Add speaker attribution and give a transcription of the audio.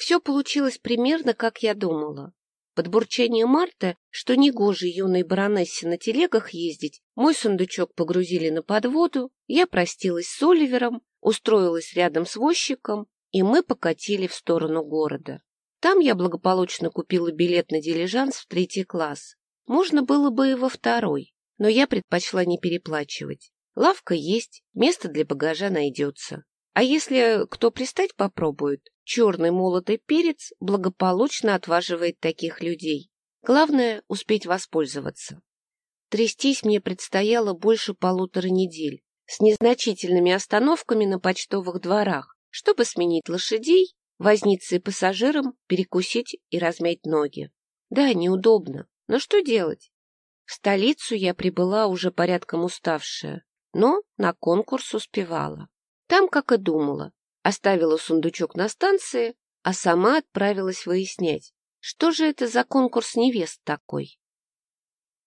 Speaker 1: Все получилось примерно, как я думала. Под бурчание Марта, что негоже юной баронессе на телегах ездить, мой сундучок погрузили на подводу, я простилась с Оливером, устроилась рядом с возчиком, и мы покатили в сторону города. Там я благополучно купила билет на дилижанс в третий класс. Можно было бы и во второй, но я предпочла не переплачивать. Лавка есть, место для багажа найдется. А если кто пристать попробует, черный молотый перец благополучно отваживает таких людей. Главное — успеть воспользоваться. Трястись мне предстояло больше полутора недель, с незначительными остановками на почтовых дворах, чтобы сменить лошадей, возниться и пассажирам, перекусить и размять ноги. Да, неудобно, но что делать? В столицу я прибыла уже порядком уставшая, но на конкурс успевала. Там, как и думала, оставила сундучок на станции, а сама отправилась выяснять, что же это за конкурс невест такой.